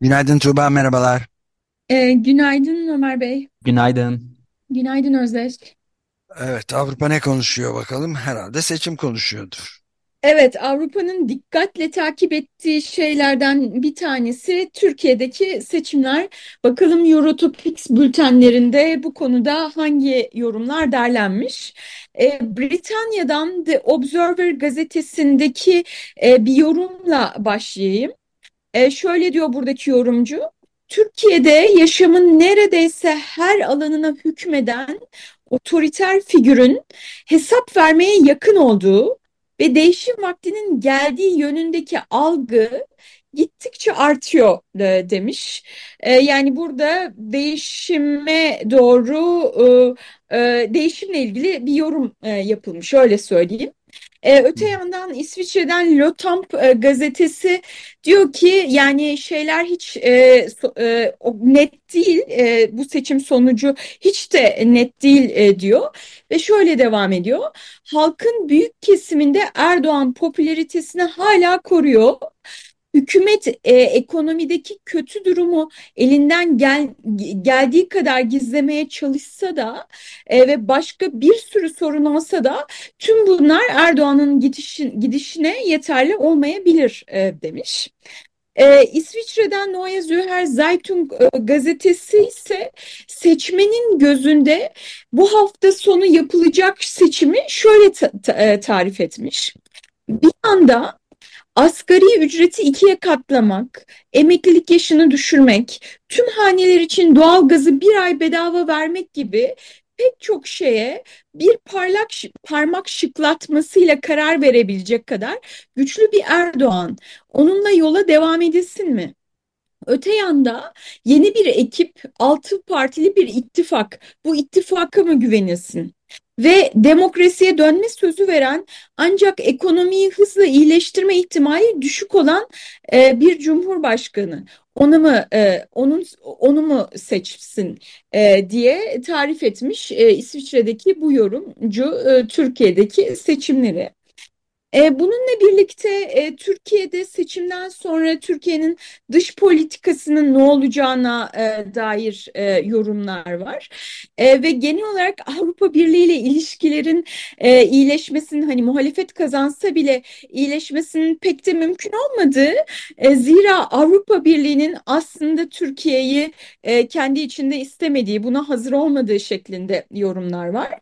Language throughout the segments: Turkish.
Günaydın Tuğba, merhabalar. Ee, günaydın Ömer Bey. Günaydın. Günaydın Özdeş. Evet, Avrupa ne konuşuyor bakalım? Herhalde seçim konuşuyordur. Evet, Avrupa'nın dikkatle takip ettiği şeylerden bir tanesi Türkiye'deki seçimler. Bakalım Eurotopics bültenlerinde bu konuda hangi yorumlar derlenmiş? Ee, Britanya'dan The Observer gazetesindeki e, bir yorumla başlayayım. E, şöyle diyor buradaki yorumcu. Türkiye'de yaşamın neredeyse her alanına hükmeden otoriter figürün hesap vermeye yakın olduğu ve değişim vaktinin geldiği yönündeki algı gittikçe artıyor e, demiş. E, yani burada değişime doğru e, e, değişimle ilgili bir yorum yapılmış öyle söyleyeyim. E, öte yandan İsviçre'den Le Temps e, gazetesi diyor ki yani şeyler hiç e, so, e, net değil e, bu seçim sonucu hiç de net değil e, diyor ve şöyle devam ediyor. Halkın büyük kesiminde Erdoğan popülaritesini hala koruyor hükümet e, ekonomideki kötü durumu elinden gel, geldiği kadar gizlemeye çalışsa da e, ve başka bir sürü sorun olsa da tüm bunlar Erdoğan'ın gidişi, gidişine yeterli olmayabilir e, demiş. Ee, İsviçre'den Neue Zürcher Zeitung e, gazetesi ise seçmenin gözünde bu hafta sonu yapılacak seçimi şöyle ta ta e, tarif etmiş. Bir anda asgari ücreti ikiye katlamak, emeklilik yaşını düşürmek, tüm haneler için doğalgazı bir ay bedava vermek gibi pek çok şeye bir parlak parmak şıklatmasıyla karar verebilecek kadar güçlü bir Erdoğan. Onunla yola devam edilsin mi? Öte yanda yeni bir ekip, altı partili bir ittifak. Bu ittifaka mı güvenilsin? Ve demokrasiye dönme sözü veren ancak ekonomiyi hızla iyileştirme ihtimali düşük olan e, bir cumhurbaşkanı onu mu e, onun onu mu seçsin e, diye tarif etmiş e, İsviçre'deki bu yorumcu e, Türkiye'deki seçimleri. E, bununla birlikte e, Türkiye'de seçimden sonra Türkiye'nin dış politikasının ne olacağına e, dair yorumlar var. Ve genel olarak Avrupa Birliği ile ilişkilerin iyileşmesinin hani muhalefet kazansa bile iyileşmesinin pek de mümkün olmadığı zira Avrupa Birliği'nin aslında Türkiye'yi kendi içinde istemediği buna hazır olmadığı şeklinde yorumlar var.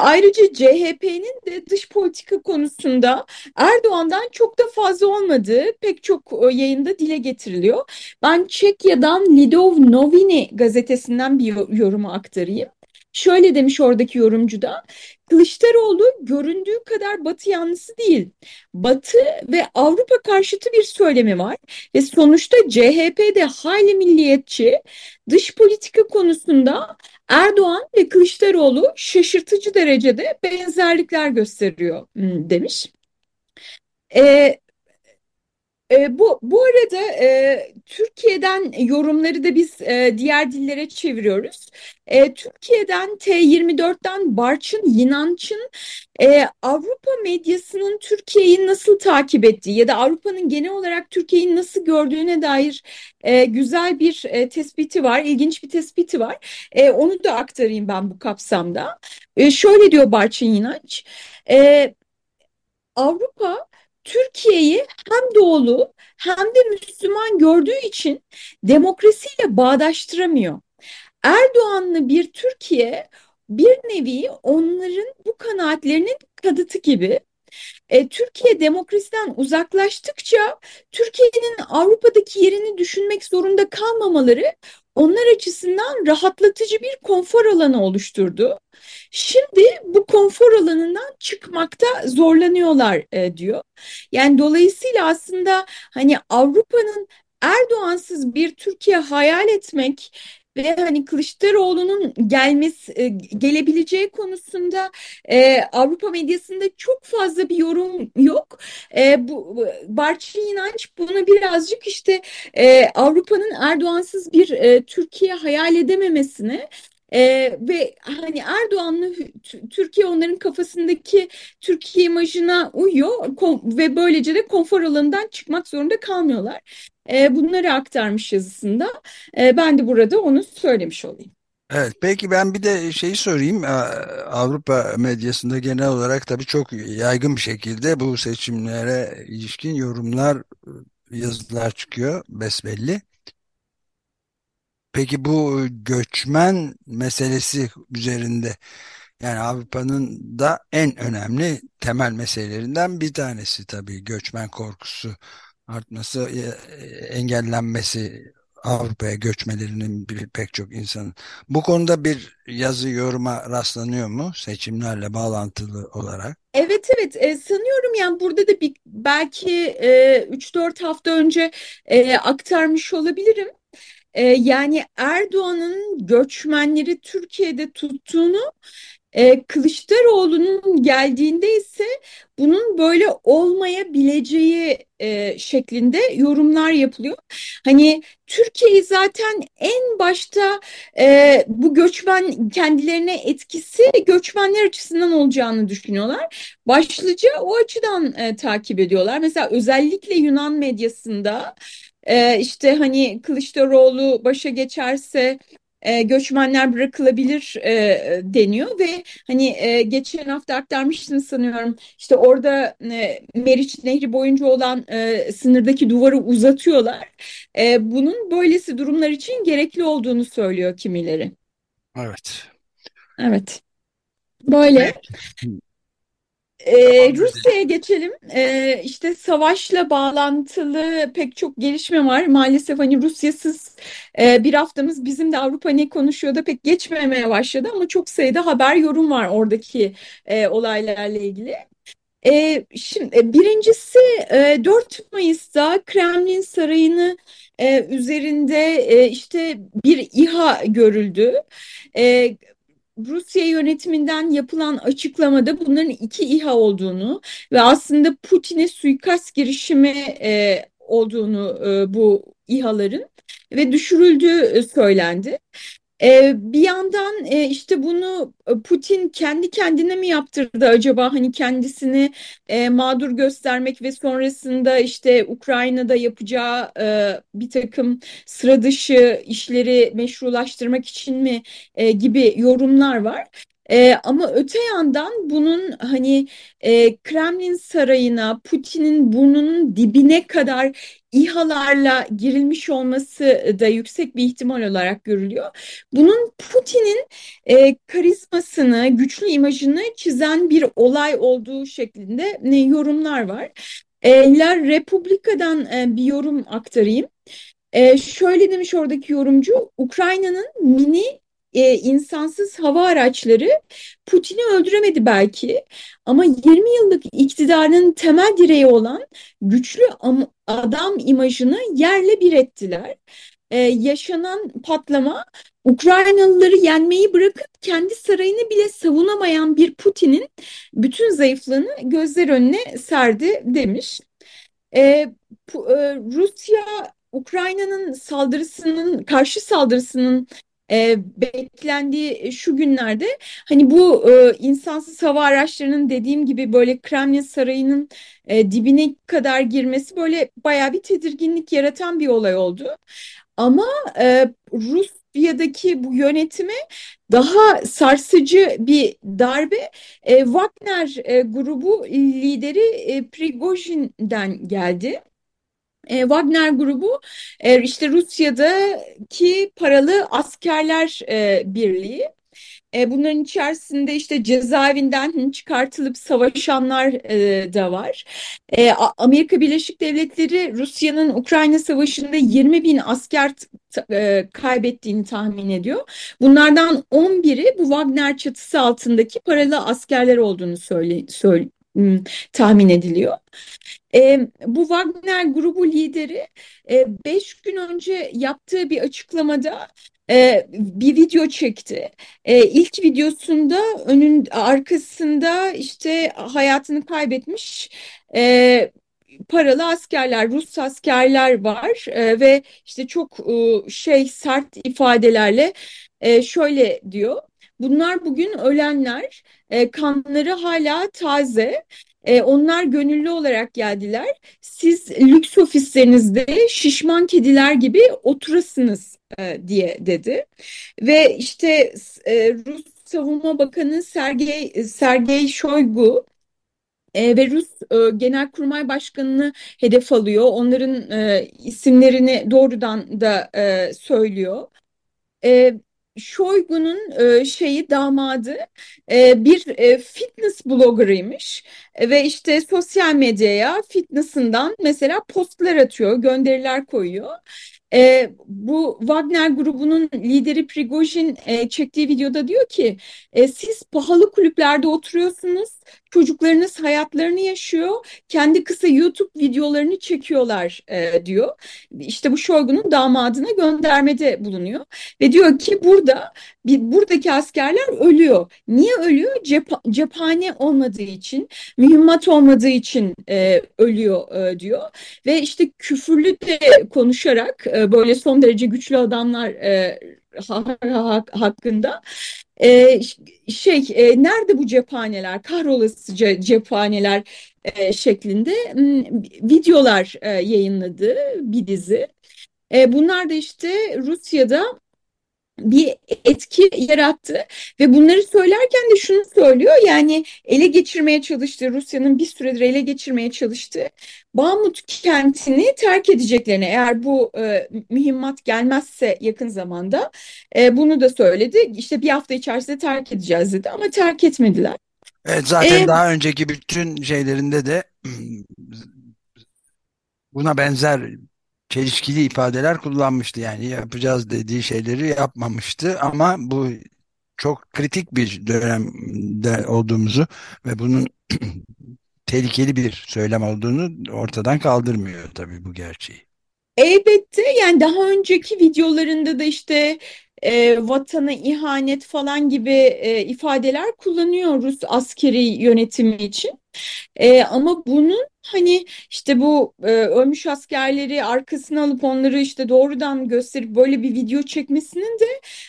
Ayrıca CHP'nin de dış politika konusunda da Erdoğan'dan çok da fazla olmadığı pek çok e, yayında dile getiriliyor. Ben Çekya'dan Lidov Novini gazetesinden bir yorumu aktarayım. Şöyle demiş oradaki yorumcu da Kılıçdaroğlu göründüğü kadar Batı yanlısı değil. Batı ve Avrupa karşıtı bir söylemi var ve sonuçta CHP'de hayli milliyetçi dış politika konusunda Erdoğan ve Kılıçdaroğlu şaşırtıcı derecede benzerlikler gösteriyor demiş. E, e, bu bu arada e, Türkiye'den yorumları da biz e, diğer dillere çeviriyoruz. E, Türkiye'den T24'ten Barçın Yinanç'ın e, Avrupa medyasının Türkiye'yi nasıl takip ettiği ya da Avrupa'nın genel olarak Türkiye'yi nasıl gördüğüne dair e, güzel bir e, tespiti var, ilginç bir tespiti var. E, onu da aktarayım ben bu kapsamda. E, şöyle diyor Barçın Yinanç. E, Avrupa Türkiye'yi hem doğulu hem de Müslüman gördüğü için demokrasiyle bağdaştıramıyor. Erdoğanlı bir Türkiye bir nevi onların bu kanaatlerinin kadıtı gibi. E, Türkiye demokrasiden uzaklaştıkça Türkiye'nin Avrupa'daki yerini düşünmek zorunda kalmamaları onlar açısından rahatlatıcı bir konfor alanı oluşturdu. Şimdi bu konfor alanından çıkmakta zorlanıyorlar e, diyor. Yani dolayısıyla aslında hani Avrupa'nın Erdoğansız bir Türkiye hayal etmek ve hani Kılıçdaroğlu'nun gelmesi e, gelebileceği konusunda e, Avrupa medyasında çok fazla bir yorum yok. E, bu Barçın İnanç bunu birazcık işte e, Avrupa'nın Erdoğansız bir e, Türkiye hayal edememesini ee, ve hani Erdoğan'lı Türkiye onların kafasındaki Türkiye imajına uyuyor ve böylece de konfor alanından çıkmak zorunda kalmıyorlar. Ee, bunları aktarmış yazısında. Ee, ben de burada onu söylemiş olayım. Evet, peki ben bir de şeyi sorayım. Avrupa medyasında genel olarak tabii çok yaygın bir şekilde bu seçimlere ilişkin yorumlar, yazılar çıkıyor besbelli. Peki bu göçmen meselesi üzerinde yani Avrupa'nın da en önemli temel meselelerinden bir tanesi tabii göçmen korkusu artması, e, engellenmesi Avrupa'ya göçmelerinin bir, pek çok insanın. Bu konuda bir yazı yoruma rastlanıyor mu seçimlerle bağlantılı olarak? Evet evet e, sanıyorum yani burada da bir belki e, 3-4 hafta önce e, aktarmış olabilirim. E, yani Erdoğan'ın göçmenleri Türkiye'de tuttuğunu e, Kılıçdaroğlu'nun geldiğinde ise bunun böyle olmayabileceği e, şeklinde yorumlar yapılıyor. Hani Türkiye'yi zaten en başta e, bu göçmen kendilerine etkisi göçmenler açısından olacağını düşünüyorlar. Başlıca o açıdan e, takip ediyorlar. Mesela özellikle Yunan medyasında e, işte hani Kılıçdaroğlu başa geçerse e, göçmenler bırakılabilir e, deniyor ve hani e, geçen hafta aktarmıştınız sanıyorum işte orada e, Meriç Nehri boyunca olan e, sınırdaki duvarı uzatıyorlar. E, bunun böylesi durumlar için gerekli olduğunu söylüyor kimileri. Evet. Evet. Böyle. Ee, Rusya'ya geçelim. Ee, işte savaşla bağlantılı pek çok gelişme var. Maalesef hani Rusyasız e, bir haftamız bizim de Avrupa ne konuşuyor da pek geçmemeye başladı ama çok sayıda haber yorum var oradaki e, olaylarla ilgili. E, şimdi e, birincisi e, 4 Mayıs'ta Kremlin Sarayı'nı e, üzerinde e, işte bir İHA görüldü. E, Rusya yönetiminden yapılan açıklamada bunların iki İHA olduğunu ve aslında Putin'e suikast girişimi e, olduğunu e, bu İHA'ların ve düşürüldüğü söylendi. Ee, bir yandan e, işte bunu e, Putin kendi kendine mi yaptırdı acaba hani kendisini e, mağdur göstermek ve sonrasında işte Ukrayna'da yapacağı bir takım sıra dışı işleri meşrulaştırmak için mi gibi yorumlar var. E, ama öte yandan bunun hani e, Kremlin sarayına Putin'in burnunun dibine kadar İHA'larla girilmiş olması da yüksek bir ihtimal olarak görülüyor. Bunun Putin'in e, karizmasını, güçlü imajını çizen bir olay olduğu şeklinde e, yorumlar var. E, La Republica'dan e, bir yorum aktarayım. E, şöyle demiş oradaki yorumcu, Ukrayna'nın mini e, insansız hava araçları Putin'i öldüremedi belki ama 20 yıllık iktidarın temel direği olan güçlü adam imajını yerle bir ettiler. Ee, yaşanan patlama Ukraynalıları yenmeyi bırakıp kendi sarayını bile savunamayan bir Putin'in bütün zayıflığını gözler önüne serdi demiş. Ee, Rusya Ukrayna'nın saldırısının karşı saldırısının e, beklendiği şu günlerde hani bu e, insansız hava araçlarının dediğim gibi böyle Kremlin Sarayı'nın e, dibine kadar girmesi böyle baya bir tedirginlik yaratan bir olay oldu. Ama e, Rusya'daki bu yönetime daha sarsıcı bir darbe e, Wagner e, grubu lideri e, Prigojin'den geldi. E, Wagner grubu e, işte Rusya'daki paralı askerler e, birliği. E, bunların içerisinde işte cezaevinden çıkartılıp savaşanlar e, da var. E, Amerika Birleşik Devletleri Rusya'nın Ukrayna Savaşı'nda 20 bin asker e, kaybettiğini tahmin ediyor. Bunlardan 11'i bu Wagner çatısı altındaki paralı askerler olduğunu söyle, söyle tahmin ediliyor. E, bu Wagner grubu lideri 5 e, gün önce yaptığı bir açıklamada e, bir video çekti. E, ilk videosunda önün arkasında işte hayatını kaybetmiş e, paralı askerler, Rus askerler var e, ve işte çok e, şey sert ifadelerle e, şöyle diyor. Bunlar bugün ölenler, e, kanları hala taze. E, onlar gönüllü olarak geldiler. Siz lüks ofislerinizde şişman kediler gibi oturasınız e, diye dedi. Ve işte e, Rus Savunma Bakanı Sergey Sergey Shoigu e, ve Rus e, Genelkurmay Başkanı'nı hedef alıyor. Onların e, isimlerini doğrudan da e, söylüyor. E, Şoygu'nun e, şeyi damadı e, bir e, fitness bloggerıymış ve işte sosyal medyaya fitness'ından mesela postlar atıyor, gönderiler koyuyor. E, bu Wagner grubunun lideri Prigojin e, çektiği videoda diyor ki e, siz pahalı kulüplerde oturuyorsunuz, çocuklarınız hayatlarını yaşıyor, kendi kısa YouTube videolarını çekiyorlar e, diyor. İşte bu Şoygu'nun damadına göndermede bulunuyor ve diyor ki burada bir, buradaki askerler ölüyor. Niye ölüyor? Cep, cephane olmadığı için, mühimmat olmadığı için e, ölüyor e, diyor ve işte küfürlü de konuşarak e, böyle son derece güçlü adamlar e, hakkında e, şey e, nerede bu cephaneler kahrolasıca cephaneler e, şeklinde videolar e, yayınladı bir dizi. E, bunlar da işte Rusya'da bir etki yarattı ve bunları söylerken de şunu söylüyor yani ele geçirmeye çalıştığı Rusya'nın bir süredir ele geçirmeye çalıştığı Bahmut kentini terk edeceklerini eğer bu e, mühimmat gelmezse yakın zamanda e, bunu da söyledi işte bir hafta içerisinde terk edeceğiz dedi ama terk etmediler. Evet zaten ee, daha önceki bütün şeylerinde de buna benzer çelişkili ifadeler kullanmıştı. Yani yapacağız dediği şeyleri yapmamıştı ama bu çok kritik bir dönemde olduğumuzu ve bunun tehlikeli bir söylem olduğunu ortadan kaldırmıyor tabii bu gerçeği. Elbette yani daha önceki videolarında da işte e, vatana ihanet falan gibi e, ifadeler kullanıyor Rus askeri yönetimi için. E, ama bunun hani işte bu e, ölmüş askerleri arkasına alıp onları işte doğrudan gösterip böyle bir video çekmesinin de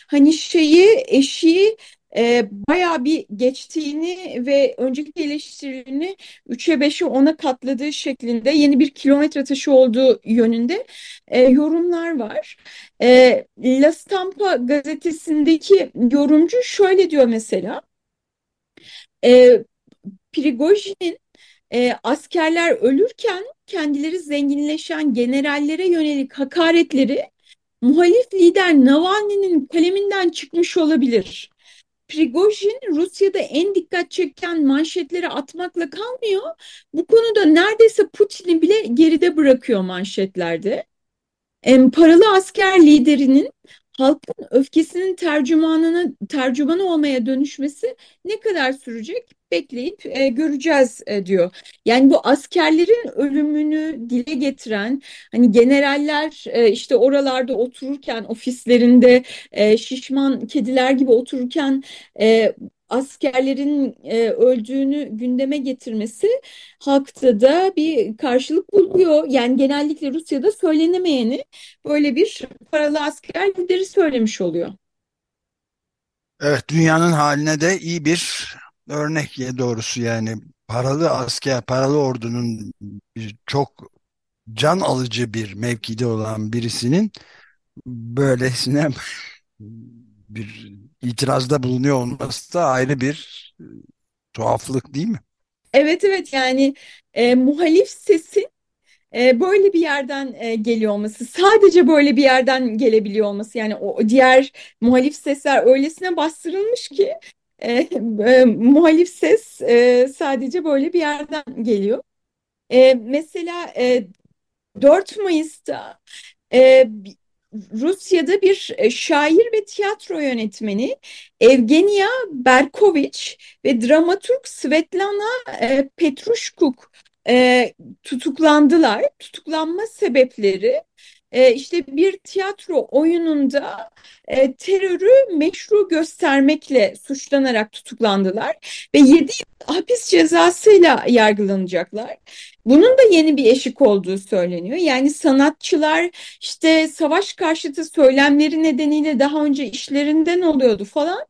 hani şeyi eşiği e, bayağı bir geçtiğini ve önceki eleştirilerini 3'e 5'e 10'a katladığı şeklinde yeni bir kilometre taşı olduğu yönünde e, yorumlar var. E, La Stampa gazetesindeki yorumcu şöyle diyor mesela. E, Prigojin'in e, askerler ölürken kendileri zenginleşen generallere yönelik hakaretleri muhalif lider Navalny'nin kaleminden çıkmış olabilir. Prigojin Rusya'da en dikkat çeken manşetleri atmakla kalmıyor. Bu konuda neredeyse Putin'i bile geride bırakıyor manşetlerde. En paralı asker liderinin halkın öfkesinin tercümanına tercümanı olmaya dönüşmesi ne kadar sürecek bekleyip e, göreceğiz e, diyor. Yani bu askerlerin ölümünü dile getiren hani generaller e, işte oralarda otururken ofislerinde e, şişman kediler gibi otururken e, askerlerin e, öldüğünü gündeme getirmesi halkta da bir karşılık buluyor. Yani genellikle Rusya'da söylenemeyeni böyle bir paralı asker lideri söylemiş oluyor. Evet dünyanın haline de iyi bir örnek ya doğrusu yani paralı asker, paralı ordunun bir, çok can alıcı bir mevkide olan birisinin böylesine bir itirazda bulunuyor olması da ayrı bir e, tuhaflık değil mi? Evet evet yani e, muhalif sesin e, böyle bir yerden e, geliyor olması, sadece böyle bir yerden gelebiliyor olması yani o diğer muhalif sesler öylesine bastırılmış ki e, e, muhalif ses e, sadece böyle bir yerden geliyor. E, mesela e, 4 Mayıs'ta e, Rusya'da bir e, şair ve tiyatro yönetmeni Evgenia Berkovich ve dramaturg Svetlana e, Petrushkuk e, tutuklandılar. Tutuklanma sebepleri işte bir tiyatro oyununda terörü meşru göstermekle suçlanarak tutuklandılar ve 7 yıl hapis cezasıyla yargılanacaklar. Bunun da yeni bir eşik olduğu söyleniyor. Yani sanatçılar işte savaş karşıtı söylemleri nedeniyle daha önce işlerinden oluyordu falan.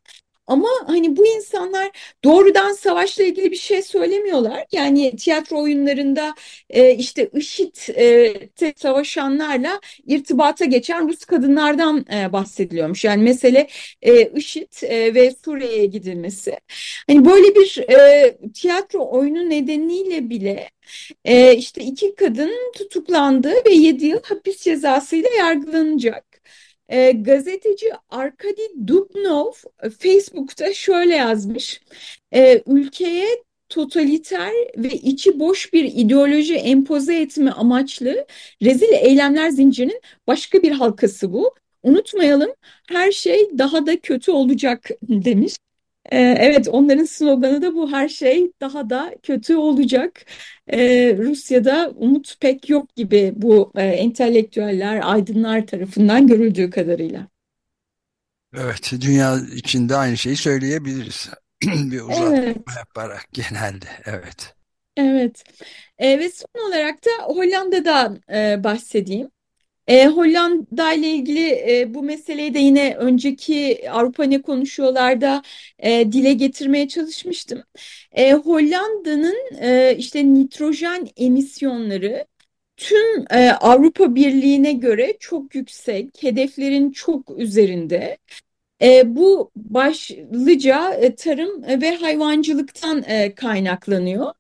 Ama hani bu insanlar doğrudan savaşla ilgili bir şey söylemiyorlar. Yani tiyatro oyunlarında e, işte IŞİD'te savaşanlarla irtibata geçen Rus kadınlardan e, bahsediliyormuş. Yani mesele e, IŞİD e, ve Suriye'ye gidilmesi. Hani böyle bir e, tiyatro oyunu nedeniyle bile e, işte iki kadın tutuklandı ve 7 yıl hapis cezasıyla yargılanacak. E, gazeteci Arkady Dubnov e, Facebook'ta şöyle yazmış. E, ülkeye totaliter ve içi boş bir ideoloji empoze etme amaçlı rezil eylemler zincirinin başka bir halkası bu. Unutmayalım her şey daha da kötü olacak demiş. Ee, evet, onların sloganı da bu her şey daha da kötü olacak. Ee, Rusya'da umut pek yok gibi bu e, entelektüeller, aydınlar tarafından görüldüğü kadarıyla. Evet, dünya içinde aynı şeyi söyleyebiliriz. Bir uzatma Evet, yaparak genelde. Evet. evet. Ee, ve son olarak da Hollanda'dan e, bahsedeyim. E, Hollanda ile ilgili e, bu meseleyi de yine önceki Avrupa Ne Konuşuyorlar'da e, dile getirmeye çalışmıştım. E, Hollanda'nın e, işte nitrojen emisyonları tüm e, Avrupa Birliği'ne göre çok yüksek, hedeflerin çok üzerinde. E, bu başlıca e, tarım ve hayvancılıktan e, kaynaklanıyor.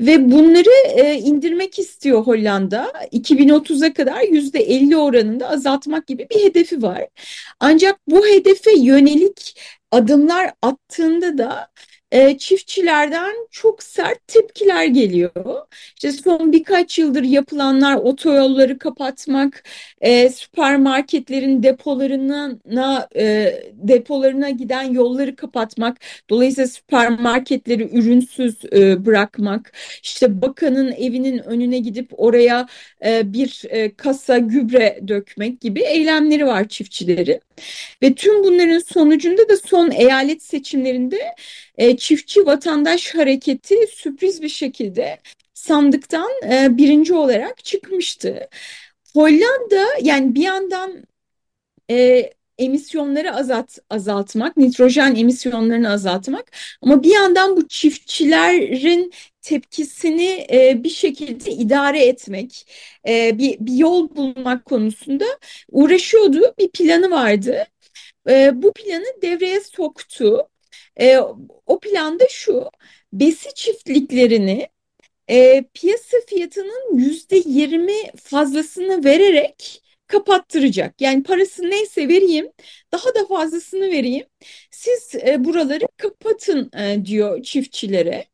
Ve bunları e, indirmek istiyor Hollanda. 2030'a kadar %50 oranında azaltmak gibi bir hedefi var. Ancak bu hedefe yönelik adımlar attığında da e, çiftçilerden çok sert tepkiler geliyor. İşte son birkaç yıldır yapılanlar otoyolları kapatmak, e, süpermarketlerin depolarına e, depolarına giden yolları kapatmak, dolayısıyla süpermarketleri ürünsüz e, bırakmak, işte bakanın evinin önüne gidip oraya e, bir kasa gübre dökmek gibi eylemleri var çiftçilerin. Ve tüm bunların sonucunda da son eyalet seçimlerinde çiftçi vatandaş hareketi sürpriz bir şekilde sandıktan e, birinci olarak çıkmıştı. Hollanda yani bir yandan e, emisyonları azalt, azaltmak, nitrojen emisyonlarını azaltmak ama bir yandan bu çiftçilerin tepkisini e, bir şekilde idare etmek, e, bir, bir yol bulmak konusunda uğraşıyordu. Bir planı vardı. E, bu planı devreye soktu. E, o planda şu, besi çiftliklerini e, piyasa fiyatının yüzde yirmi fazlasını vererek kapattıracak. Yani parası neyse vereyim, daha da fazlasını vereyim. Siz e, buraları kapatın e, diyor çiftçilere.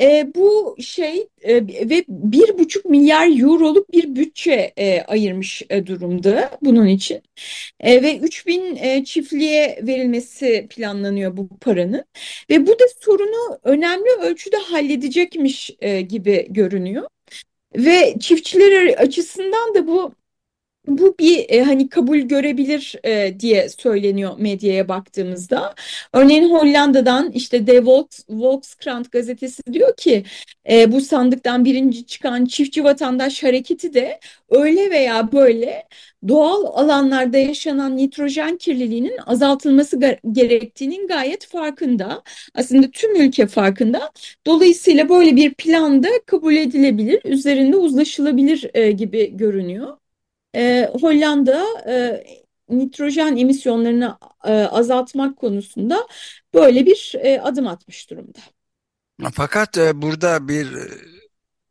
E, bu şey e, ve bir buçuk milyar euroluk bir bütçe e, ayırmış e, durumda bunun için. E, ve 3000 e, çiftliğe verilmesi planlanıyor bu paranın. Ve bu da sorunu önemli ölçüde halledecekmiş e, gibi görünüyor. Ve çiftçiler açısından da bu bu bir e, hani kabul görebilir e, diye söyleniyor medyaya baktığımızda. Örneğin Hollanda'dan işte De Volkskrant gazetesi diyor ki e, bu sandıktan birinci çıkan çiftçi vatandaş hareketi de öyle veya böyle doğal alanlarda yaşanan nitrojen kirliliğinin azaltılması gerektiğinin gayet farkında. Aslında tüm ülke farkında. Dolayısıyla böyle bir planda kabul edilebilir, üzerinde uzlaşılabilir e, gibi görünüyor e, Hollanda e, nitrojen emisyonlarını e, azaltmak konusunda böyle bir e, adım atmış durumda. Fakat e, burada bir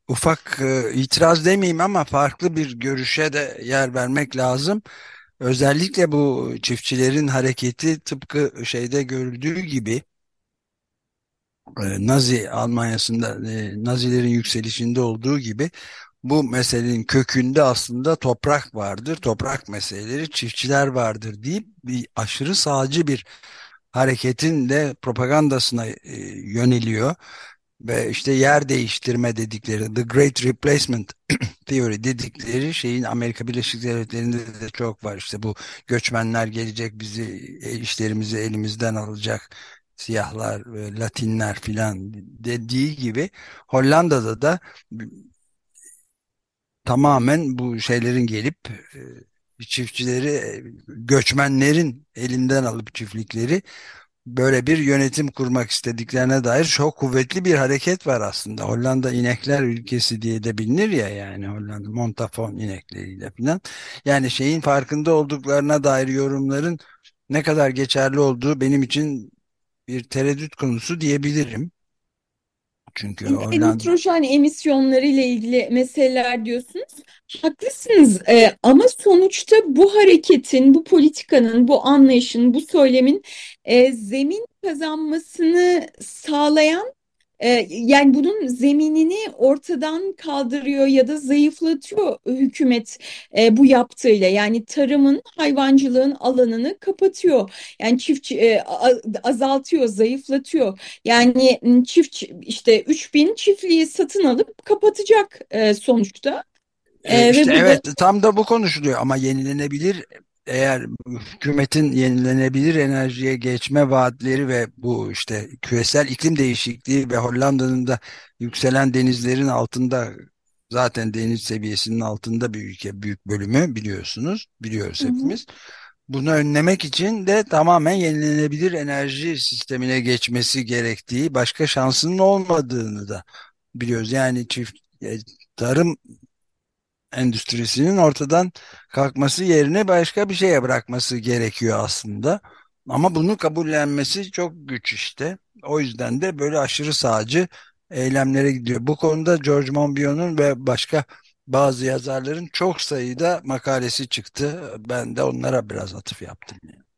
ufak e, itiraz demeyeyim ama farklı bir görüşe de yer vermek lazım. Özellikle bu çiftçilerin hareketi tıpkı şeyde görüldüğü gibi e, Nazi Almanya'sında e, Nazilerin yükselişinde olduğu gibi bu meselenin kökünde aslında toprak vardır. Toprak meseleleri çiftçiler vardır deyip bir aşırı sağcı bir hareketin de propagandasına e, yöneliyor ve işte yer değiştirme dedikleri The Great Replacement Theory dedikleri şeyin Amerika Birleşik Devletleri'nde de çok var. İşte bu göçmenler gelecek bizi e, işlerimizi elimizden alacak siyahlar, Latinler filan dediği gibi Hollanda'da da tamamen bu şeylerin gelip e, çiftçileri e, göçmenlerin elinden alıp çiftlikleri böyle bir yönetim kurmak istediklerine dair çok kuvvetli bir hareket var aslında. Hollanda inekler ülkesi diye de bilinir ya yani Hollanda Montafon inekleriyle falan. Yani şeyin farkında olduklarına dair yorumların ne kadar geçerli olduğu benim için bir tereddüt konusu diyebilirim. Çünkü Hollanda... Nitrojen emisyonları ile ilgili meseleler diyorsunuz. Haklısınız ee, ama sonuçta bu hareketin, bu politikanın, bu anlayışın, bu söylemin e, zemin kazanmasını sağlayan ee, yani bunun zeminini ortadan kaldırıyor ya da zayıflatıyor hükümet e, bu yaptığıyla. Yani tarımın, hayvancılığın alanını kapatıyor. Yani çiftçi e, azaltıyor, zayıflatıyor. Yani çift işte 3000 çiftliği satın alıp kapatacak e, sonuçta. E, işte evet da... tam da bu konuşuluyor ama yenilenebilir eğer hükümetin yenilenebilir enerjiye geçme vaatleri ve bu işte küresel iklim değişikliği ve Hollanda'nın da yükselen denizlerin altında zaten deniz seviyesinin altında bir ülke büyük bölümü biliyorsunuz biliyoruz hı hı. hepimiz. Bunu önlemek için de tamamen yenilenebilir enerji sistemine geçmesi gerektiği başka şansının olmadığını da biliyoruz. Yani çift e, tarım endüstrisinin ortadan kalkması yerine başka bir şeye bırakması gerekiyor aslında. Ama bunu kabullenmesi çok güç işte. O yüzden de böyle aşırı sağcı eylemlere gidiyor. Bu konuda George Monbiot'un ve başka bazı yazarların çok sayıda makalesi çıktı. Ben de onlara biraz atıf yaptım. Yani.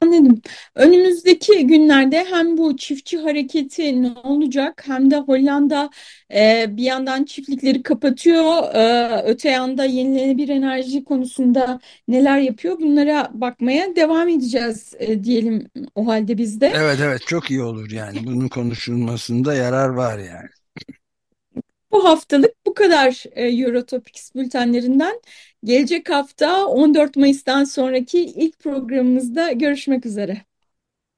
Anladım. Önümüzdeki günlerde hem bu çiftçi hareketi ne olacak hem de Hollanda e, bir yandan çiftlikleri kapatıyor, e, öte yanda yenilenebilir enerji konusunda neler yapıyor bunlara bakmaya devam edeceğiz e, diyelim o halde biz de. Evet evet çok iyi olur yani bunun konuşulmasında yarar var yani. Bu haftalık bu kadar e, Eurotopics bültenlerinden. Gelecek hafta 14 Mayıs'tan sonraki ilk programımızda görüşmek üzere.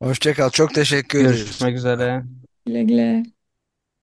Hoşçakal. Çok teşekkür ederiz. Görüşmek üzere. Güle güle.